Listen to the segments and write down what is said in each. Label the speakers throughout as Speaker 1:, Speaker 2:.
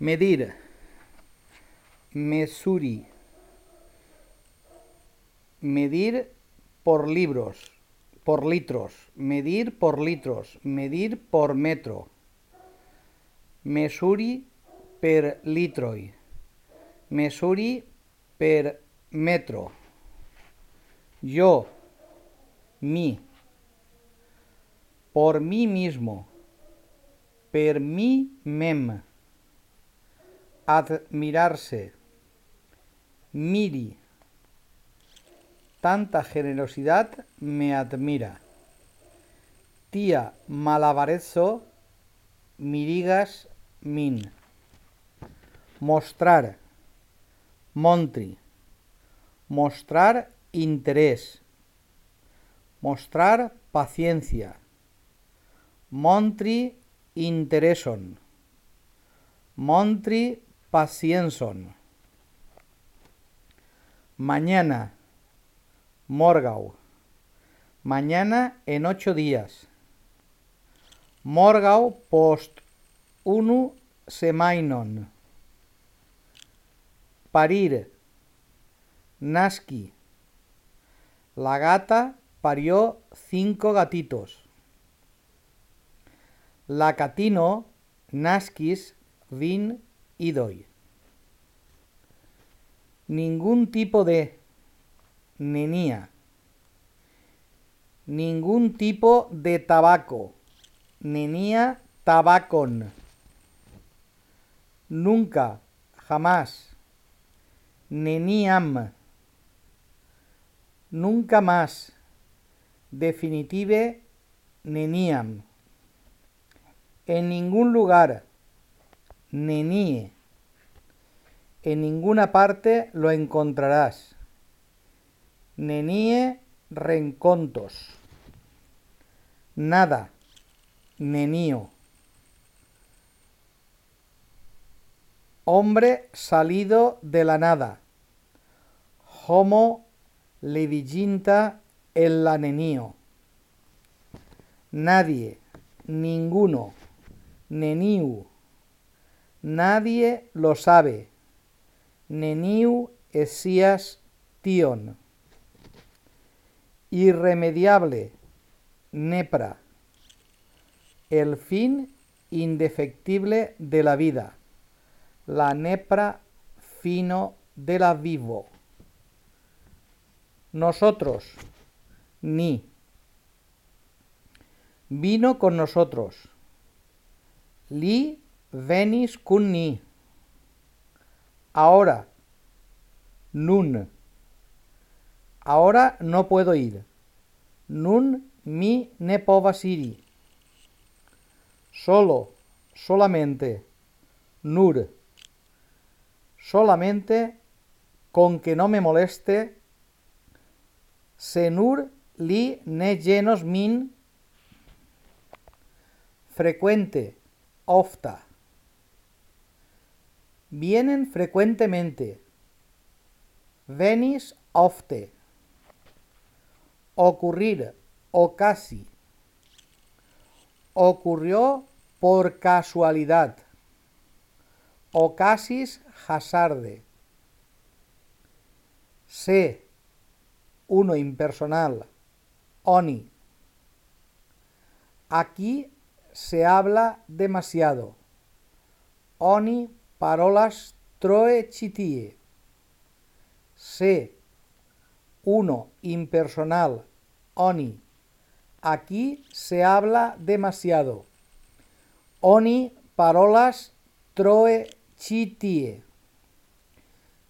Speaker 1: Medir. Mesuri. Medir por libros, por litros. Medir por litros. Medir por metro. Mesuri per litroi. Mesuri per metro. Yo. Mi. Por mí mismo. Per mí mem. Admirarse. Miri. Tanta generosidad me admira. Tía malabarezo. Mirigas min. Mostrar. Montri. Mostrar interés. Mostrar paciencia. Montri intereson. Montri pacienson. Mañana. Morgau. Mañana en ocho días. Morgau post unu semainon. Parir. Naski. La gata parió cinco gatitos. La catino naskis vin idoi. Ningún tipo de nenía. Ningún tipo de tabaco. Nenía tabacón. Nunca, jamás. Neniam. Nunca más. Definitive neniam. En ningún lugar. Nenie. En ninguna parte lo encontrarás. Nenie rencontos. Nada. Nenio. Hombre salido de la nada. Homo leviginta el nenio. Nadie, ninguno, neniu. Nadie lo sabe. Neniu esías tion. Irremediable, nepra. El fin indefectible de la vida. La nepra fino de la vivo. Nosotros, ni. Vino con nosotros. Li venis kun ni. Ahora. Nun. Ahora no puedo ir. Nun mi ne povas iri. Solo, solamente. Nur. Solamente con que no me moleste. Senur li ne llenos min. Frecuente, ofta. Vienen frecuentemente. Venis ofte. Ocurrir o casi. Ocurrió por casualidad. Ocasis hasarde. Se. Uno impersonal. Oni. Aquí se habla demasiado. Oni parolas troe citie. Se. Uno impersonal. Oni. Aquí se habla demasiado. Oni parolas troe citie.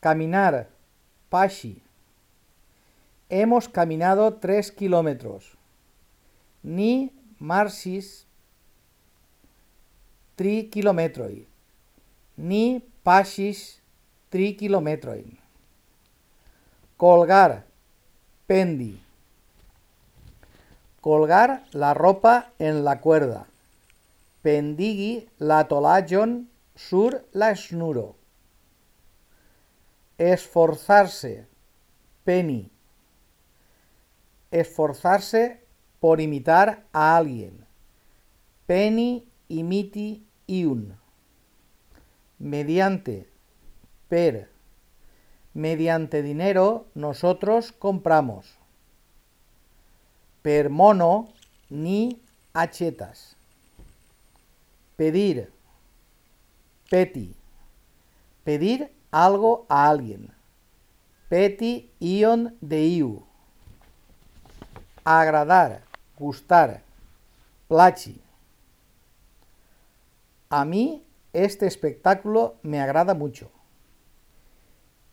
Speaker 1: Caminar. Pashi. Hemos caminado tres kilómetros. Ni marsis tri kilometroi. Ni pasis tri kilometroin. Colgar. Pendi. Colgar la ropa en la cuerda. Pendigi la tolajon sur la snuro. Esforzarse. Peni. Esforzarse por imitar a alguien. Peni imiti iun. Mediante, per, mediante dinero nosotros compramos. Per mono ni achetas. Pedir, peti, pedir algo a alguien. Peti ion de iu. Agradar, gustar, plachi. A mí este espectáculo me agrada mucho.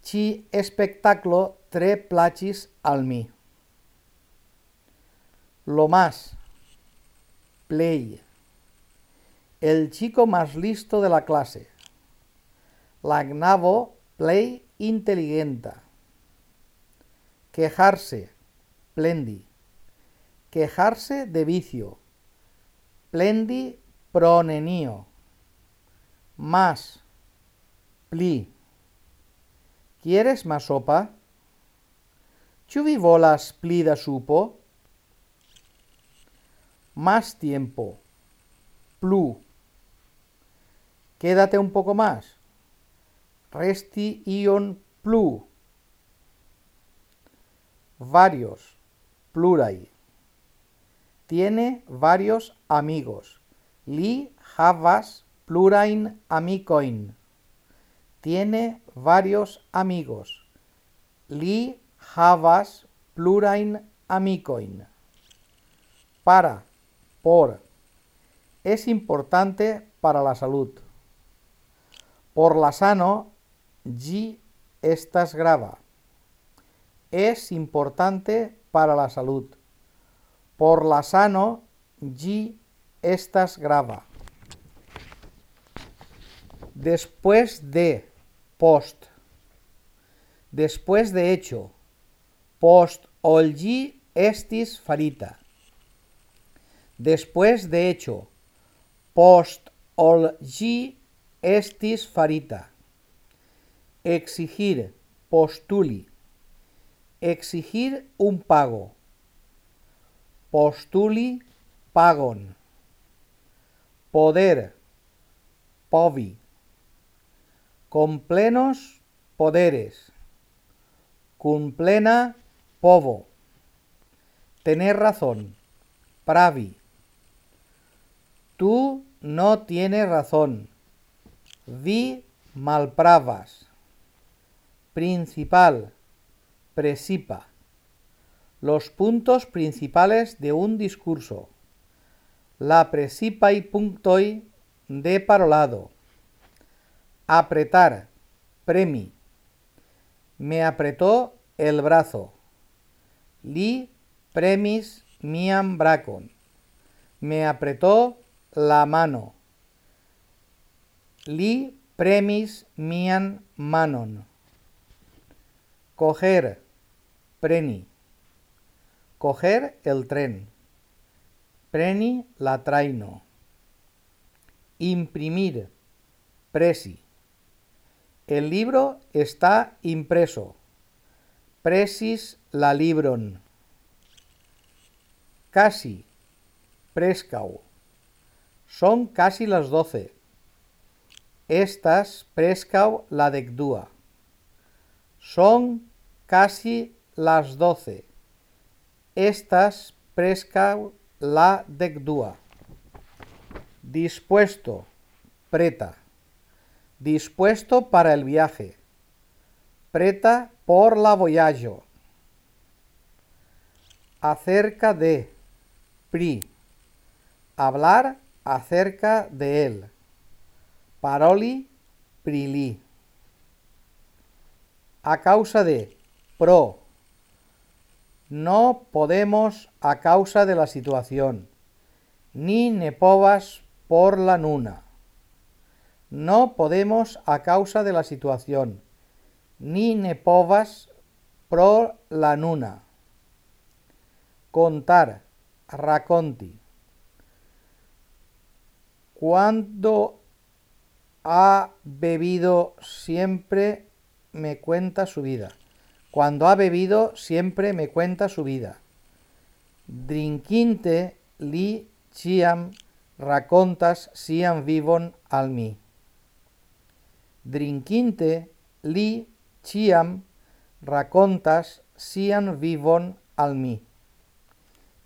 Speaker 1: Chi espectáculo tre plachis al mí. Lo más. Play. El chico más listo de la clase. Lagnavo play inteligenta. Quejarse. Plendi. Quejarse de vicio. Plendi pronenio. Más. Pli. ¿Quieres más sopa? Chuvi volas pli da supo? Más tiempo. Plu. Quédate un poco más. Resti ion plu. Varios. Plural. Tiene varios amigos. Li havas plurain amicoin. Tiene varios amigos. Li havas plurain amicoin. Para, por. Es importante para la salud. Por la sano, gi estas grava. Es importante para la salud. Por la sano, gi estas grava. Después de, post. Después de hecho, post olgi estis farita. Después de hecho, post olgi estis farita. Exigir, postuli. Exigir un pago. Postuli pagon. Poder, povi. Con plenos poderes. Con plena povo. Tener razón. Pravi. Tú no tienes razón. Vi malpravas. Principal. Presipa. Los puntos principales de un discurso. La presipa y punctoi de parolado. Apretar. Premi. Me apretó el brazo. Li premis miam bracon. Me apretó la mano. Li premis mian manon. Coger. Preni. Coger el tren. Preni la traino. Imprimir. Presi. El libro está impreso. Presis la libron. Casi. Prescau. Son casi las doce. Estas prescau la decdúa. Son casi las doce. Estas prescau la decdúa. Dispuesto. Preta. Dispuesto para el viaje. Preta por la voyaggio. Acerca de. Pri. Hablar acerca de él. Paroli prili. A causa de. Pro. No podemos a causa de la situación. Ni nepovas por la nuna. No podemos a causa de la situación. Ni nepovas pro la nuna. Contar. Raconti. Cuando ha bebido siempre me cuenta su vida. Cuando ha bebido siempre me cuenta su vida. Drinkinte li ciam racontas siam vivon al mi. Drinkinte li ciam racontas sian vivon al mi.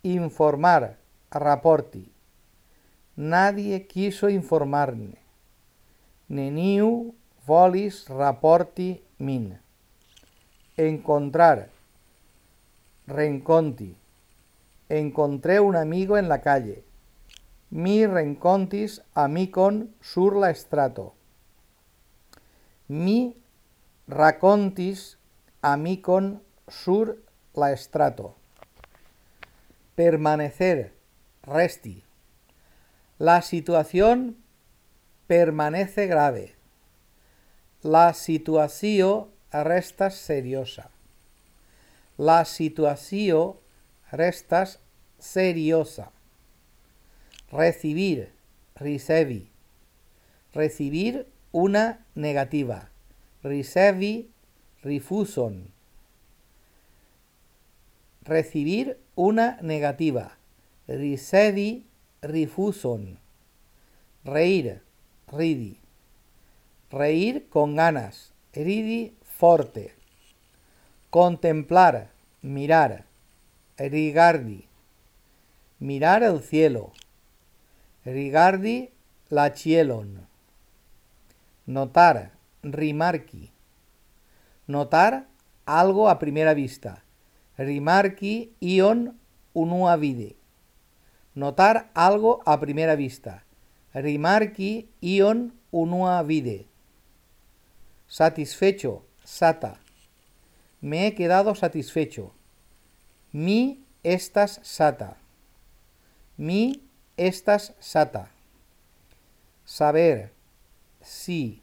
Speaker 1: Informar, raporti. Nadie quiso informarne. Neniu volis raporti min. Encontrar. Renconti. Encontré un amigo en la calle. Mi rencontis amicon sur la estrato. Mi racontis amicon sur la estrato. Permanecer, resti. La situación permanece grave. La situació resta seriosa. La situació restas seriosa. Recibir, ricevi. Recibir una negativa. Ricevi, rifuson. Recibir una negativa. Ricevi, rifuson. Reír, ridi. Reír con ganas. Ridi forte. Contemplar, mirar. Rigardi. Mirar el cielo. Rigardi la cielon. Notar, rimarqui. Notar algo a primera vista. Rimarqui ion unua vide. Notar algo a primera vista. Rimarqui ion unua vide. Satisfecho, sata. Me he quedado satisfecho. Mi estas sata. Mi estas sata. Saber, sí.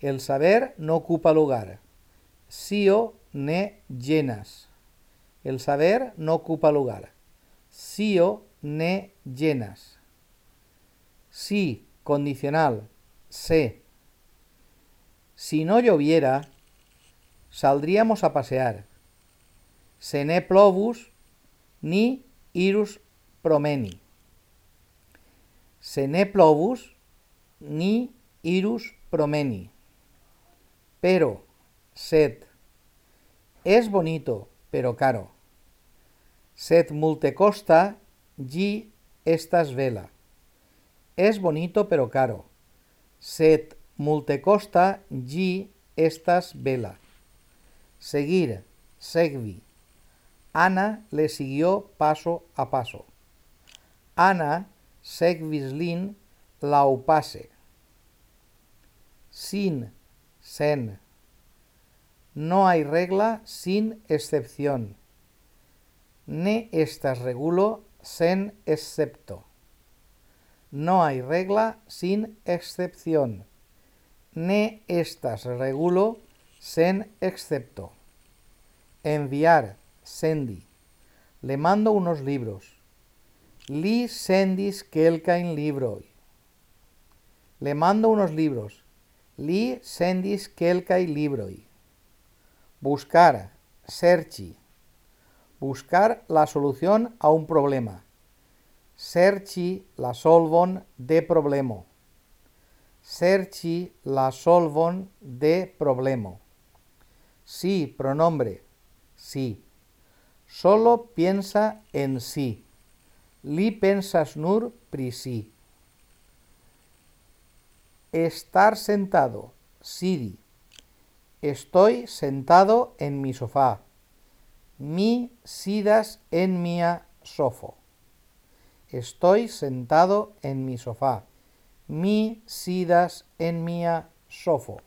Speaker 1: El saber no ocupa lugar. Sio ne llenas. El saber no ocupa lugar. Sio ne llenas. Sí, condicional. Sé. Si no lloviera, saldríamos a pasear. Se ne plovus ni irus promeni. Se ne plovus ni irus promeni. Pero, sed. Es bonito, pero caro. Sed multe costa, gi estas vela. Es bonito, pero caro. Sed multe costa, gi estas vela. Seguir, segvi. Ana le siguió paso a paso. Ana segvis lin laupase. Sin, sen. No hay regla sin excepción. Ne estas regulo sen excepto. No hay regla sin excepción. Ne estas regulo sen excepto. Enviar, sendi. Le mando unos libros. Li sendis kelkain libroi. Le mando unos libros. Li sendis kelkai libroi. Buscar, serchi. Buscar la solución a un problema. Serchi la solvon de problemo. Serchi la solvon de problemo. Sí, pronombre. Sí. Solo piensa en sí. Li pensas nur pri sí. Estar sentado. Sidi. Estoy sentado en mi sofá. Mi sidas en mia sofo. Estoy sentado en mi sofá. Mi sidas en mia sofo.